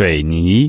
水泥。